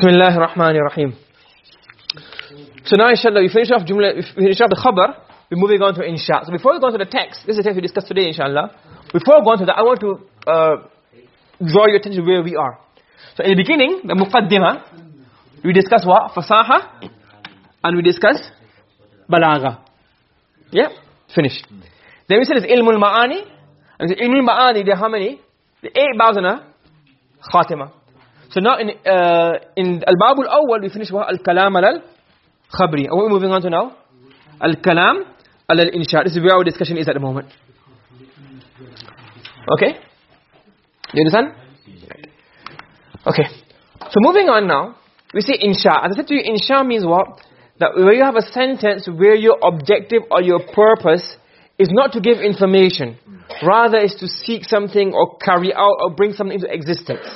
Bismillah ar-Rahman ar-Rahim. So now inshallah we finish off jumla, we finish off the khabar, we're moving on to insha. So before we go on to the text, this is the text we discussed today inshallah. Before we go on to that, I want to uh, draw your attention where we are. So in the beginning, the muqaddimah, we discussed what? Fasaha, and we discussed balagha. Yeah? Finished. Then we said it's ilmul ma'ani, and ilmul ma'ani, there are how many? The eight babs in. So now in uh, in al-bab al-awwal we finished what al-kalam al-khabri. What we're moving on to now? Al-kalam al-insha. This is where our discussion is at the moment. Okay? You understand? Okay. So moving on now, we see insha. As I said to you, insha means what? That where you have a sentence where your objective or your purpose is not to give information. Rather is to seek something or carry out or bring something into existence.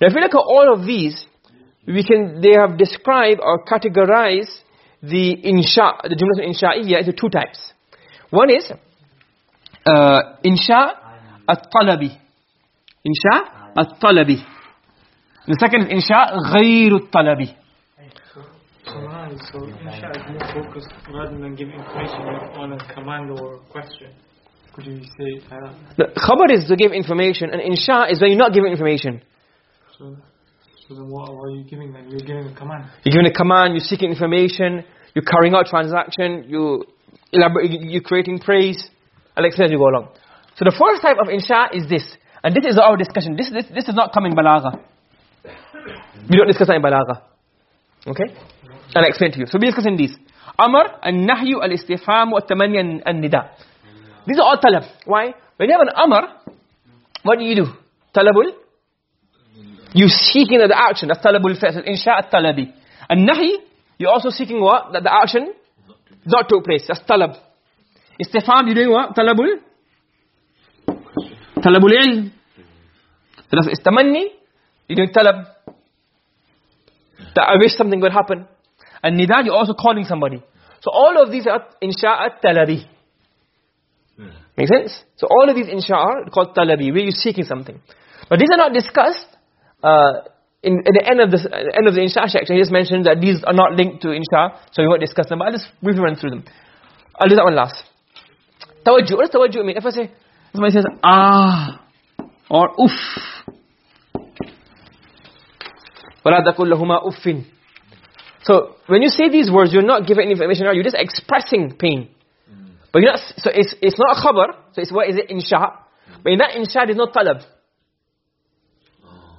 Now if we look at all of these, we can, they have described or categorized the insha, the jumla insha'iyya into two types. One is uh, insha at-talabi. Insha at-talabi. The second is insha ghayr at-talabi. So insha is more focused rather than giving information on a command or a question. Could you say it like that? The khabar is to give information and insha is when you're not giving information. So, then what, are you giving them? You're giving a command. You're giving a command, you're seeking information, you're carrying out transaction, you you're creating praise. I'll explain as you go along. So the first type of insha is this. And this is our discussion. This, this, this is not coming balagha. We don't discuss that in balagha. Okay? I'll explain to you. So we're discussing these. Amr, al-nahyu, al-istifham, al-tamanni, al-nida. These are all talab. Why? When you have an amr, what do you do? Talabul? You seeking the action. That's talabul fi'l. Insha at-talabi. And nahi, you're also seeking what? That the action not took place. That's talab. Istifham, you're doing what? Talabul? Talabul ilm. So that's istamanni, you're doing talab. That I wish something would happen. And nida, you're also calling somebody. So all of these are insha at-talabi. Make sense? So all of these insha are called talabi, where you're seeking something. But these are not discussed uh, in, at the end of the uh, end of the insha section. He just mentioned that these are not linked to insha, so we won't discuss them. But I'll just briefly run through them. I'll do that one last. Tawajjuh. What does tawajjuh mean? If I say, somebody says, ah, or uff. وَلَا تَقُلْ لَهُمَا uffin. So when you say these words, you're not giving any information, you're just expressing pain. But you're not, so it's, it's not a khabar, so it's what is it, insha. But in that insha, there's no talab.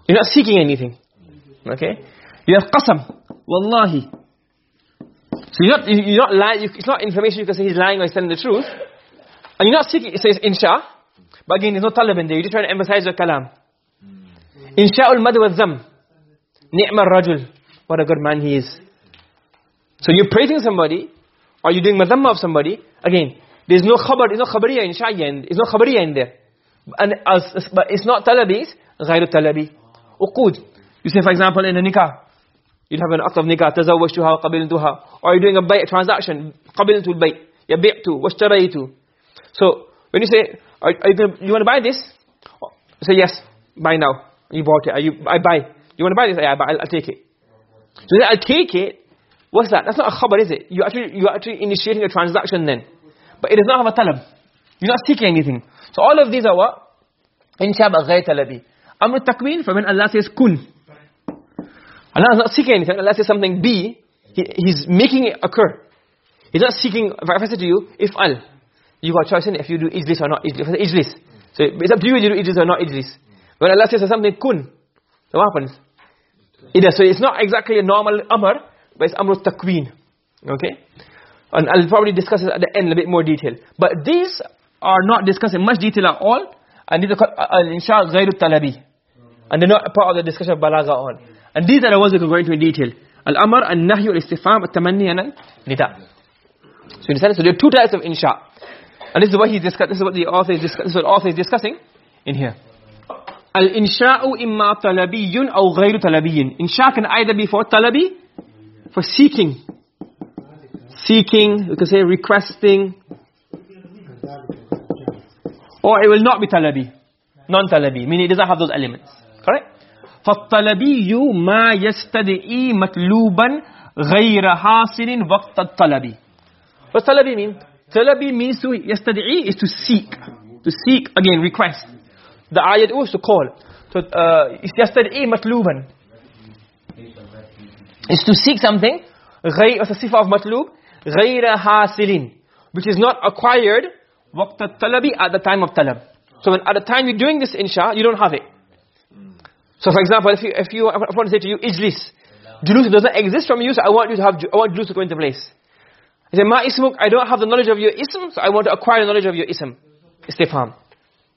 You're not seeking anything. Okay? You have qasam. Wallahi. So you're not, you're not lying, it's not information you can say he's lying or he's telling the truth. And you're not seeking, it says insha. But again, there's no talab in there. You're just trying to emphasize your kalam. Insha'ul madh wa dham. Ni'mar rajul. What a good man he is. So you're praising somebody, or you're doing madhamma of somebody, again, there's no khabar, there's no khabariya in shayyan, there's no khabariya in there. And as, but it's not talabi, it's ghayru talabi. Uqud. You say for example in a nikah, you'd have an act of nikah, tazawwajtuha, qabiltuha. Or you're doing a bay' transaction, qabiltu al-bay', yabi'tu, washtaraytu. So, when you say, are, are you, gonna, you want to buy this? Say yes, buy now. You bought it, you, I buy. You want to buy this? Yeah, I'll, I'll take it. So I'll take it, what's that? That's not a khabar, is it? You actually, you're actually initiating a transaction then. But it does not have a talab. You're not seeking anything. So all of these are what? Inshaba ghayr talabi. Amr takween, for when Allah says kun. Allah is not seeking anything. Allah says something be, he, He's making it occur. He's not seeking, if I say to you, if al, you got a choice in if you do ijlis or not ijlis. ijlis. So it's up to you whether you do ijlis or not ijlis. When Allah says something kun, so what happens? So it's not exactly a normal amr, but it's amr takween. Okay? And I'll probably discuss it at the end a bit more detail. But these are not discussed in much detail at all. And these are called uh, uh, al-insha ghayru talabi. And they're not part of the discussion of balagha on. And these are the ones we can go into in detail. Al-amr, al-nahyu, al-istifham, al-tamanni, and al-nida. So you? So there are two types of insha. And this is what he discussed, this is what the author is, discuss, this is what author is discussing in here. Al-insha'u imma talabiyun aw ghayru talabiyyin. Insha can either be for talabi, for seeking. Seeking, we can say requesting. Or it will not be talabi. Non-talabi, meaning it doesn't have those elements. Correct? فالطلبي ما يستدعي مطلوبا غير حاصل وقت الطلب what talabi mean talabi means to yastad'i is to seek to seek again request the ayat is to call so uh, yastad'i matluban is to seek something غير as a sifa of matlub غير حاصل which is not acquired وقت الطلب at the time of talab so when at the time you're doing this insha you don't have it so for example if you if you if I want to say to you ijlis julus doesn't exist from you so I want you to have I want julus to go into place. He said ma ismuk I don't have the knowledge of your ism so I want to acquire the knowledge of your ism. Istifham.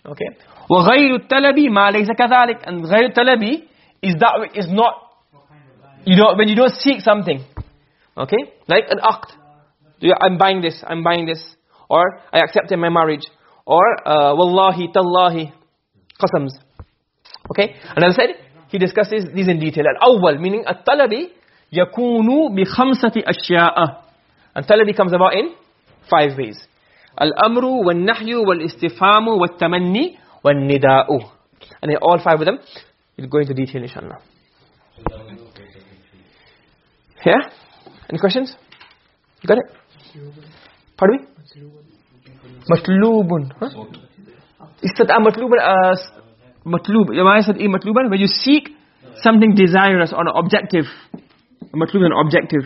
Okay. Wa ghayru talabi ma laysa kadhalik. And ghayru talabi is that is not you don't when you don't seek something. Okay? Like an aqd. I'm buying this I'm buying this. Or I accepted my marriage. Or uh, wallahi tallahi qasams okay? And as I said he discusses these in detail. Al-awwal meaning at-talabi yakunu bi khamsati ashya'a. And talabi comes about in five ways. Al-amru wan-nahyu wal-istifhamu wat-tamanni wan-nida'u. And all five of them we'll go into detail inshallah. Yeah? Any questions? You got it? Pardon me? Matlubun. Huh? Istata ah, matlubun as matlub. Is it e matluban when you seek something desirous or an objective. Matlub an objective.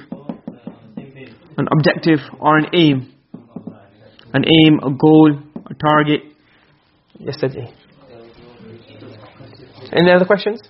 An objective or an aim. An aim a goal a target. Yesterday any other questions